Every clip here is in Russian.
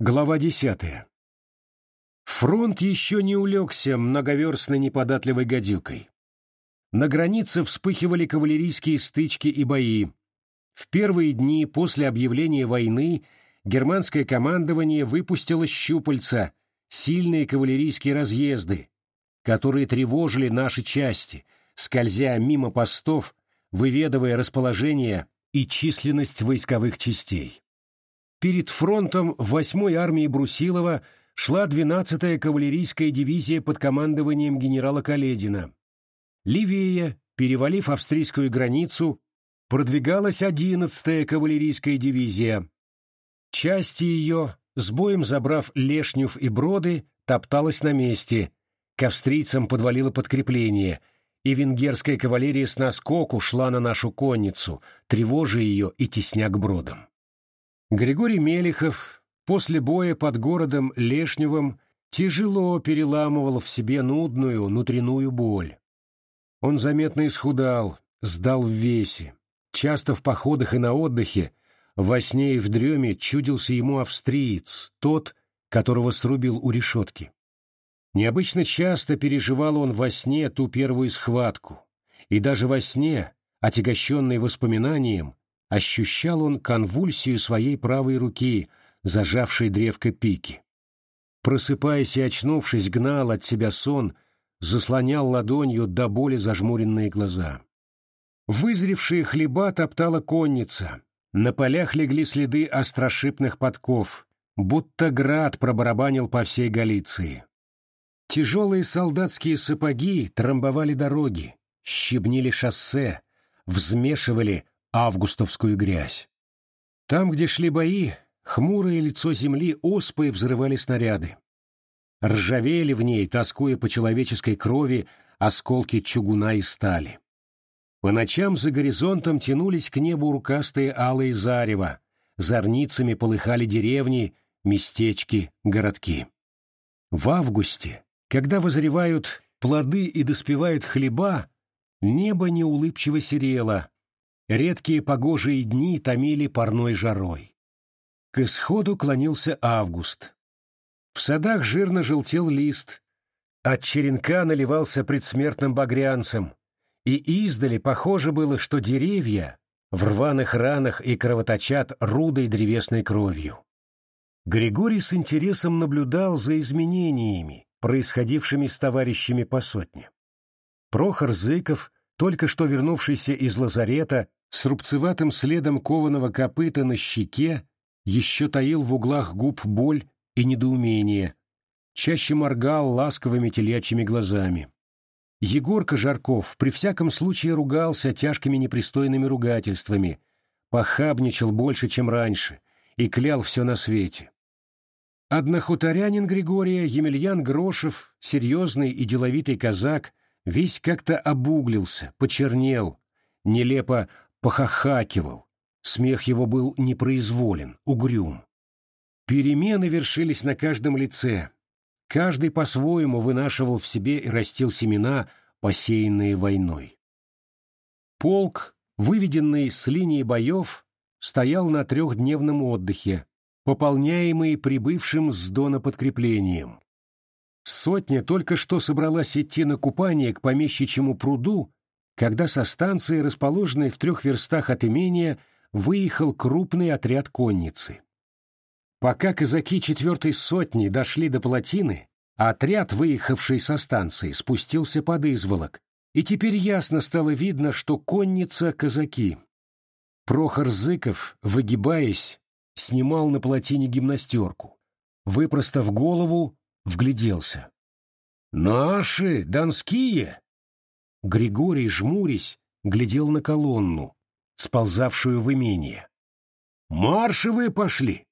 Глава десятая. Фронт еще не улегся многоверстной неподатливой гадюкой. На границе вспыхивали кавалерийские стычки и бои. В первые дни после объявления войны германское командование выпустило щупальца, сильные кавалерийские разъезды, которые тревожили наши части, скользя мимо постов, выведывая расположение и численность войсковых частей. Перед фронтом 8-й армии Брусилова шла 12-я кавалерийская дивизия под командованием генерала Каледина. Ливия, перевалив австрийскую границу, продвигалась 11-я кавалерийская дивизия. Части ее, с боем забрав Лешнюв и Броды, топталась на месте. К австрийцам подвалило подкрепление, и венгерская кавалерия с наскоку шла на нашу конницу, тревожа ее и тесня к Бродам. Григорий Мелехов после боя под городом Лешневым тяжело переламывал в себе нудную внутреннюю боль. Он заметно исхудал, сдал в весе. Часто в походах и на отдыхе, во сне и в дреме чудился ему австриец, тот, которого срубил у решетки. Необычно часто переживал он во сне ту первую схватку, и даже во сне, отягощенный воспоминанием, ощущал он конвульсию своей правой руки, зажавшей древко пики. Просыпаясь и очнувшись, гнал от себя сон, заслонял ладонью до боли зажмуренные глаза. Вызревшие хлеба топтала конница, на полях легли следы острошипных подков, будто град пробарабанил по всей Галиции. Тяжелые солдатские сапоги трамбовали дороги, щебнили шоссе, взмешивали августовскую грязь. Там, где шли бои, хмурое лицо земли оспой взрывали снаряды. Ржавели в ней, тоскуя по человеческой крови, осколки чугуна и стали. По ночам за горизонтом тянулись к небу рукастые алые зарева, зорницами полыхали деревни, местечки, городки. В августе, когда возревают плоды и доспевают хлеба, небо неулыбчиво серело, Редкие погожие дни томили парной жарой. К исходу клонился август. В садах жирно желтел лист, от черенка наливался предсмертным багрянцем, и издали похоже было, что деревья в рваных ранах и кровоточат рудой древесной кровью. Григорий с интересом наблюдал за изменениями, происходившими с товарищами по сотне. Прохор Зыков, только что вернувшийся из лазарета, с рубцеватым следом кованого копыта на щеке, еще таил в углах губ боль и недоумение, чаще моргал ласковыми телячьими глазами. Егорка Жарков при всяком случае ругался тяжкими непристойными ругательствами, похабничал больше, чем раньше, и клял все на свете. Однохуторянин Григория, Емельян Грошев, серьезный и деловитый казак, весь как-то обуглился, почернел, нелепо похохакивал. Смех его был непроизволен, угрюм. Перемены вершились на каждом лице. Каждый по-своему вынашивал в себе и растил семена, посеянные войной. Полк, выведенный с линии боев, стоял на трехдневном отдыхе, пополняемый прибывшим с Дона подкреплением. Сотня только что собралась идти на купание к помещичьему пруду, когда со станции, расположенной в трех верстах от имения, выехал крупный отряд конницы. Пока казаки четвертой сотни дошли до плотины, отряд, выехавший со станции, спустился под изволок, и теперь ясно стало видно, что конница — казаки. Прохор Зыков, выгибаясь, снимал на плотине гимнастерку. Выпростав голову, вгляделся. «Наши, донские!» Григорий, жмурясь, глядел на колонну, сползавшую в имение. «Маршевые пошли!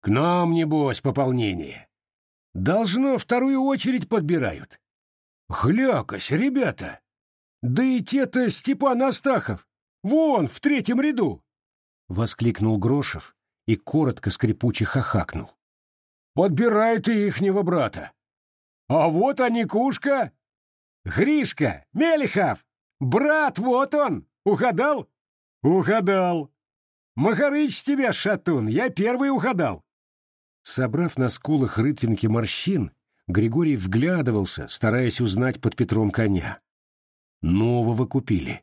К нам, небось, пополнение! Должно вторую очередь подбирают! Глякось, ребята! Да и те-то Степан Астахов! Вон, в третьем ряду!» Воскликнул Грошев и коротко скрипуче хохакнул. «Подбирают и ихнего брата! А вот они, кушка!» Гришка! Мелехов! Брат, вот он! Угадал? Угадал! Махарыч тебя, шатун, я первый угадал. Собрав на скулах рытвинки морщин, Григорий вглядывался, стараясь узнать под Петром коня. Нового купили.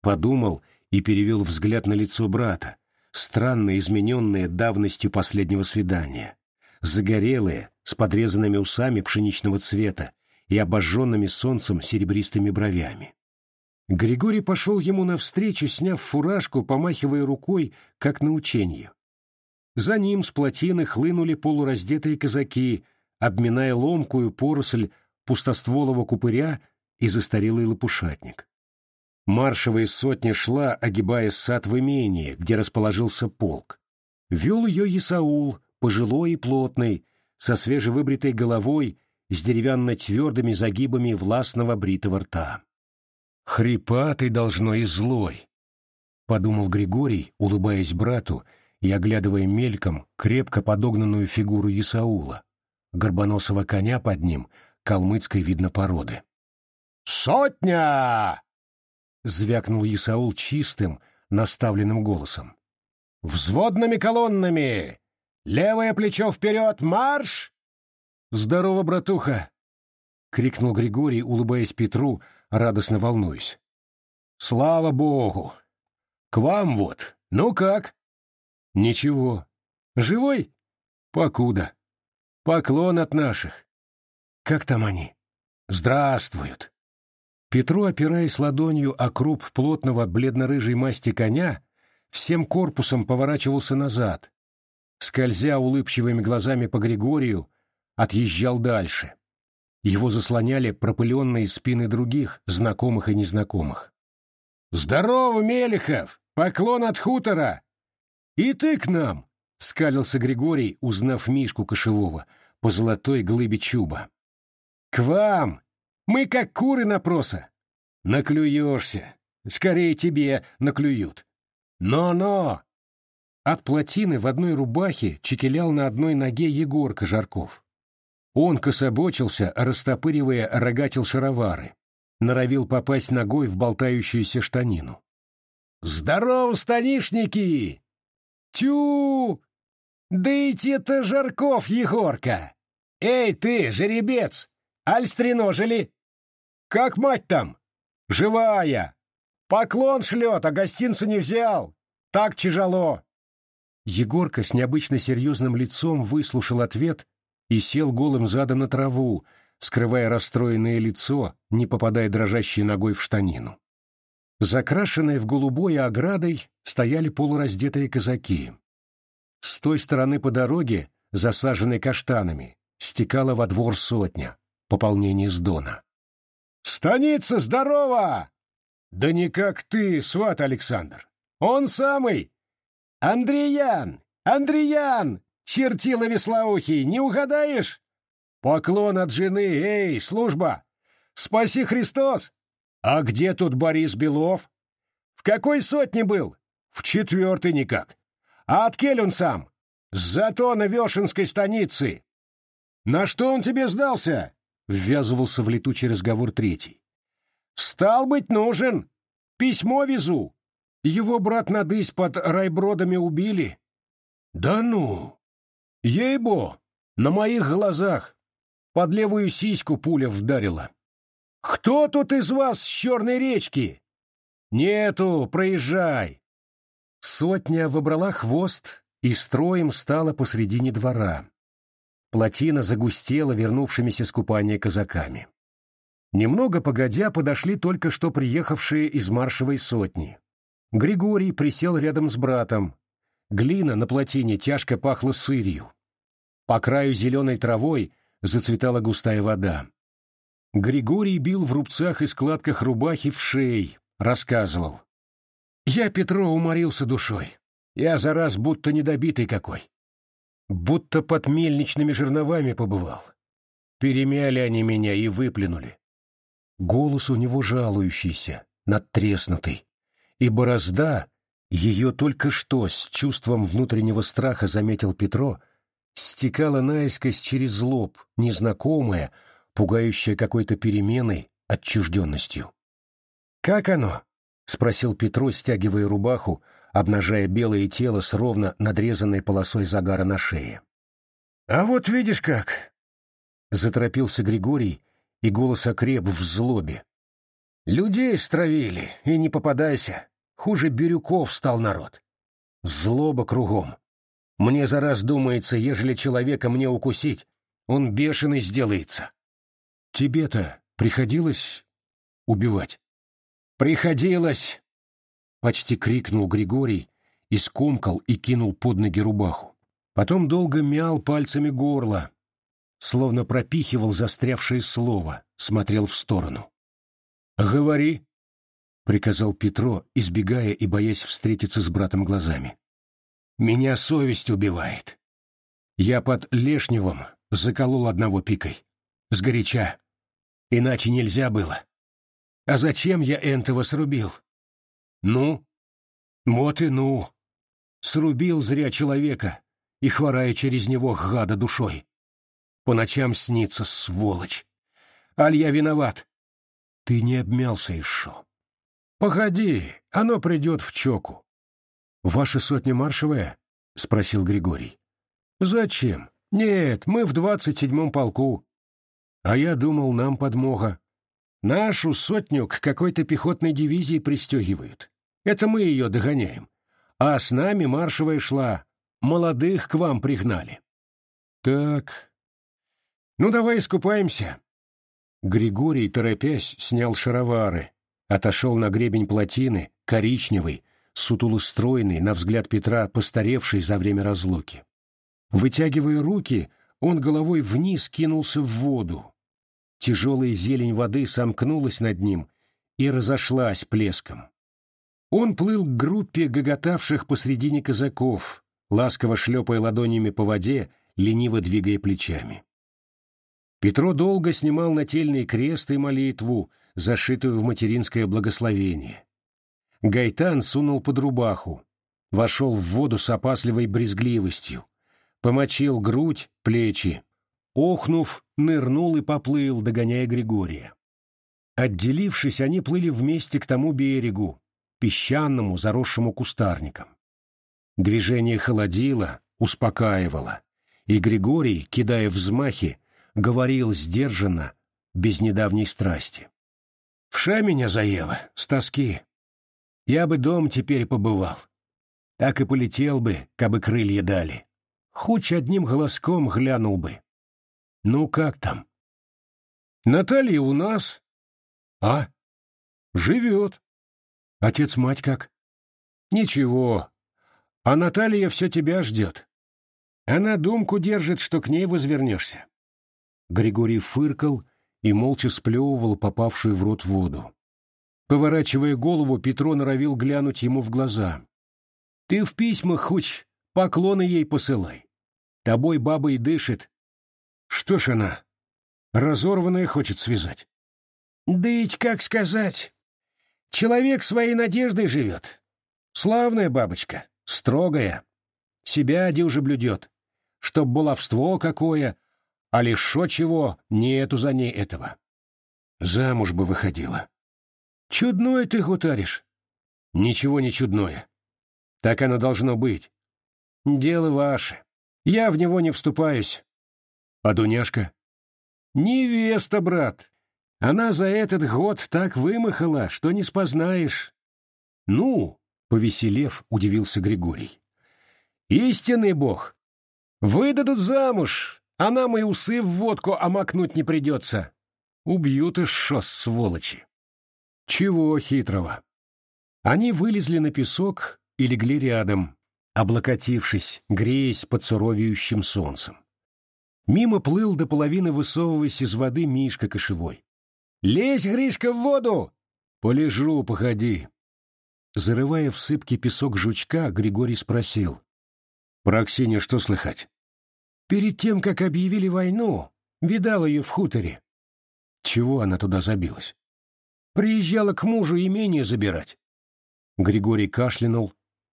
Подумал и перевел взгляд на лицо брата, странно измененное давностью последнего свидания. Загорелое, с подрезанными усами пшеничного цвета и обожженными солнцем серебристыми бровями. Григорий пошел ему навстречу, сняв фуражку, помахивая рукой, как на ученье. За ним с плотины хлынули полураздетые казаки, обминая ломкую поросль пустостволого купыря и застарелый лопушатник. Маршевая сотня шла, огибая сад в имении, где расположился полк. Вел ее Исаул, пожилой и плотный, со свежевыбритой головой, с деревянно-твердыми загибами властного бритого рта. «Хрипатый должно и злой», — подумал Григорий, улыбаясь брату и оглядывая мельком крепко подогнанную фигуру Исаула, горбоносого коня под ним, калмыцкой видно породы. «Сотня!» — звякнул Исаул чистым, наставленным голосом. «Взводными колоннами! Левое плечо вперед, марш!» «Здорово, братуха!» — крикнул Григорий, улыбаясь Петру, радостно волнуясь. «Слава Богу! К вам вот! Ну как?» «Ничего. Живой? Покуда. Поклон от наших. Как там они? Здравствуют!» Петру, опираясь ладонью о круп плотного бледно-рыжей масти коня, всем корпусом поворачивался назад, скользя улыбчивыми глазами по Григорию, отъезжал дальше. Его заслоняли пропыленные спины других, знакомых и незнакомых. «Здорово, Мелехов! Поклон от хутора!» «И ты к нам!» — скалился Григорий, узнав Мишку Кошевого по золотой глыбе чуба. «К вам! Мы как куры на проса!» «Наклюешься! Скорее тебе наклюют!» «Но-но!» От плотины в одной рубахе чекелял на одной ноге Егорка Жарков. Он кособочился, растопыривая рогатил шаровары, норовил попасть ногой в болтающуюся штанину. «Здорово, станишники! Тю! Да идти это Жарков, Егорка! Эй ты, жеребец! Аль стреножили? Как мать там? Живая! Поклон шлет, а гостинцу не взял! Так тяжело!» Егорка с необычно серьезным лицом выслушал ответ и сел голым задом на траву, скрывая расстроенное лицо, не попадая дрожащей ногой в штанину. Закрашенные в голубой оградой стояли полураздетые казаки. С той стороны по дороге, засаженной каштанами, стекала во двор сотня, пополнение с Дона. «Станица здорова!» «Да не как ты, сват Александр! Он самый! Андреян! Андреян! Чертила веслоухий, не угадаешь? Поклон от жены, эй, служба! Спаси Христос! А где тут Борис Белов? В какой сотне был? В четвертой никак. А от он сам? С затона Вешенской станицы. На что он тебе сдался? Ввязывался в летучий разговор третий. Стал быть нужен. Письмо везу. Его брат Надысь под райбродами убили. Да ну! Ей-бо, на моих глазах под левую сиську пуля вдарила. Кто тут из вас с черной речки? Нету, проезжай. Сотня выбрала хвост и строем стала посредине двора. Плотина загустела вернувшимися с купания казаками. Немного погодя подошли только что приехавшие из маршевой сотни. Григорий присел рядом с братом. Глина на плотине тяжко пахла сырью. По краю зеленой травой зацветала густая вода. Григорий бил в рубцах и складках рубахи в шей, рассказывал. «Я Петро уморился душой. Я за раз будто недобитый какой. Будто под мельничными жерновами побывал. Перемяли они меня и выплюнули. Голос у него жалующийся, надтреснутый. И борозда, ее только что с чувством внутреннего страха заметил Петро — стекала наискось через злоб, незнакомая, пугающая какой-то переменой, отчужденностью. «Как оно?» — спросил Петро, стягивая рубаху, обнажая белое тело с ровно надрезанной полосой загара на шее. А вот видишь как, — заторопился Григорий, и голос окреп в злобе. Людей стравили, и не попадайся. Хуже Бирюков стал народ. Злоба кругом. Мне за раз думается, ежели человека мне укусить, он бешеный сделается. Тебе-то приходилось убивать? Приходилось! Почти крикнул Григорий, и скомкал и кинул под ноги рубаху. Потом долго мял пальцами горло, словно пропихивал застрявшее слово, смотрел в сторону. «Говори», — приказал Петро, избегая и боясь встретиться с братом глазами. «Меня совесть убивает. Я под Лешневым заколол одного пикой. Сгоряча. Иначе нельзя было. А зачем я энтого срубил? Ну? Вот и ну. Срубил зря человека и хворая через него гада душой. По ночам снится, сволочь. Аль я виноват. Ты не обмялся еще. Погоди, оно придет в чоку. Ваша сотня маршевая? — спросил Григорий. Зачем? Нет, мы в двадцать седьмом полку. А я думал, нам подмога. Нашу сотню к какой-то пехотной дивизии пристегивают. Это мы ее догоняем. А с нами маршевая шла. Молодых к вам пригнали. Так. Ну, давай искупаемся. Григорий, торопясь, снял шаровары, отошел на гребень плотины, коричневый, сутулостройный, на взгляд Петра, постаревший за время разлуки. Вытягивая руки, он головой вниз кинулся в воду. Тяжелая зелень воды сомкнулась над ним и разошлась плеском. Он плыл к группе гоготавших посредине казаков, ласково шлепая ладонями по воде, лениво двигая плечами. Петро долго снимал нательный крест и молитву, зашитую в материнское благословение. Гайтан сунул под рубаху, вошел в воду с опасливой брезгливостью, помочил грудь, плечи, охнув, нырнул и поплыл, догоняя Григория. Отделившись, они плыли вместе к тому берегу, песчаному, заросшему кустарником. Движение холодило, успокаивало, и Григорий, кидая взмахи, говорил сдержанно, без недавней страсти. «Вша меня заела, с тоски. Я бы дом теперь побывал. Так и полетел бы, кабы крылья дали. Хуч одним голоском глянул бы. Ну как там?» «Наталья у нас». «А? Живет. Отец-мать как?» «Ничего, а Наталья все тебя ждет. Она думку держит, что к ней возвернешься. Григорий фыркал и молча сплевывал попавшую в рот воду. Поворачивая голову, Петро норовил глянуть ему в глаза. «Ты в письмах хоть поклоны ей посылай. Тобой баба и дышит. Что ж она, разорванная хочет связать?» «Да ведь как сказать? Человек своей надеждой живет. Славная бабочка, строгая. Себя дюже блюдет. Чтоб баловство какое, а лишь шо чего, нету за ней этого. Замуж бы выходила. Чудное ты гутаришь. Ничего не чудное. Так оно должно быть. Дело ваше. Я в него не вступаюсь. А Дуняшка? Невеста, брат. Она за этот год так вымахала, что не спознаешь. Ну, Повеселев, удивился Григорий. «Истинный бог! Выдадут замуж, а нам и усы в водку омакнуть не придется. Убьют и шо, сволочи!» «Чего хитрого?» Они вылезли на песок и легли рядом, облокотившись, греясь под суровеющим солнцем. Мимо плыл до половины высовываясь из воды Мишка кошевой. «Лезь, Гришка, в воду!» «Полежу, походи!» Зарывая в сыпки песок жучка, Григорий спросил. «Про Аксинью что слыхать?» «Перед тем, как объявили войну, видал ее в хуторе». «Чего она туда забилась?» «Приезжала к мужу имение забирать». Григорий кашлянул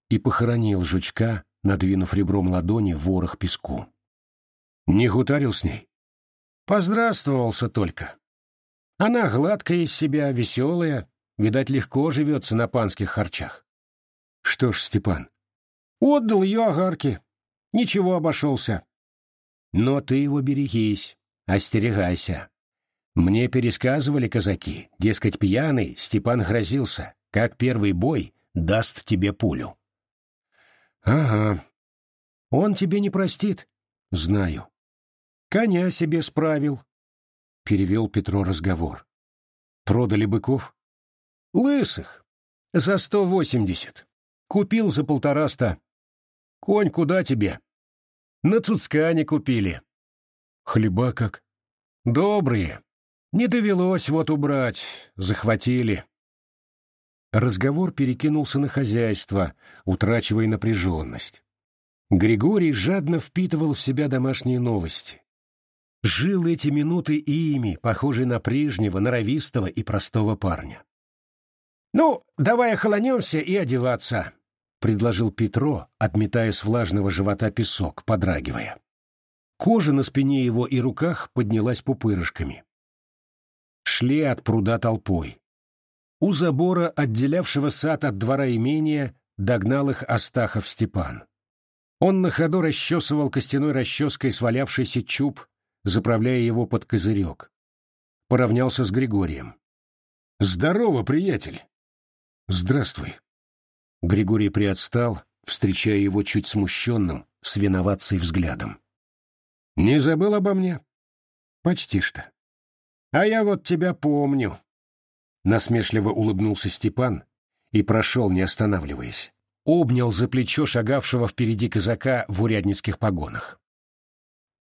и похоронил жучка, надвинув ребром ладони ворох песку. «Не гутарил с ней?» «Поздравствовался только. Она гладкая из себя, веселая, Видать, легко живется на панских харчах. Что ж, Степан, отдал ее огарки. Ничего обошелся. Но ты его берегись, остерегайся. Мне пересказывали казаки, дескать, пьяный Степан грозился, как первый бой даст тебе пулю. Ага. Он тебе не простит, знаю. Коня себе справил. Перевел Петро разговор. Продали быков? Лысых. За сто восемьдесят. Купил за полтораста. Конь куда тебе? На Цуцкане купили. Хлеба как? Добрые. Не довелось вот убрать. Захватили. Разговор перекинулся на хозяйство, утрачивая напряженность. Григорий жадно впитывал в себя домашние новости. Жил эти минуты ими, похожий на прежнего, норовистого и простого парня. «Ну, давай охолонемся и одеваться», — предложил Петро, отметая с влажного живота песок, подрагивая. Кожа на спине его и руках поднялась пупырышками. Шли от пруда толпой. У забора, отделявшего сад от двора имения, догнал их Астахов Степан. Он на ходу расчесывал костяной расческой свалявшийся чуб, заправляя его под козырек. Поравнялся с Григорием. «Здорово, приятель!» «Здравствуй!» Григорий приотстал, встречая его чуть смущенным, с виноватцей взглядом. «Не забыл обо мне?» «Почти что». «А я вот тебя помню», Насмешливо улыбнулся Степан и прошел, не останавливаясь. Обнял за плечо шагавшего впереди казака в урядницких погонах.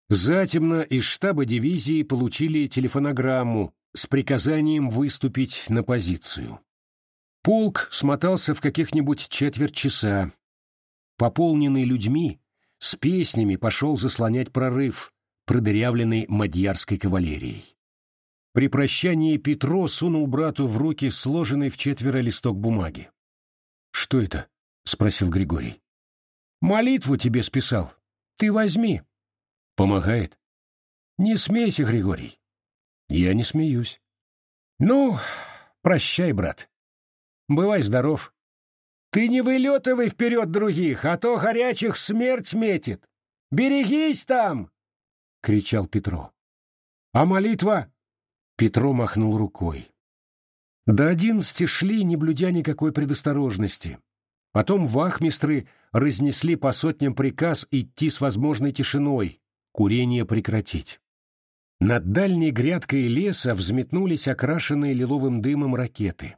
Затемно из штаба дивизии получили телефонограмму с приказанием выступить на позицию. Полк смотался в каких-нибудь четверть часа. Пополненный людьми, с песнями пошел заслонять прорыв, продырявленный мадьярской кавалерией. При прощании Петро сунул брату в руки сложенный в четверо листок бумаги. «Что это?» — спросил Григорий. «Молитву тебе списал. Ты возьми». «Помогает?» «Не смейся, Григорий». «Я не смеюсь». «Ну, прощай, брат. Бывай здоров. Ты не вылетывай вперед других, а то горячих смерть метит. Берегись там!» — кричал Петро. «А молитва?» Петро махнул рукой. До одиннадцати шли, не блюдя никакой предосторожности. Потом вахмистры разнесли по сотням приказ идти с возможной тишиной, курение прекратить. Над дальней грядкой леса взметнулись окрашенные лиловым дымом ракеты.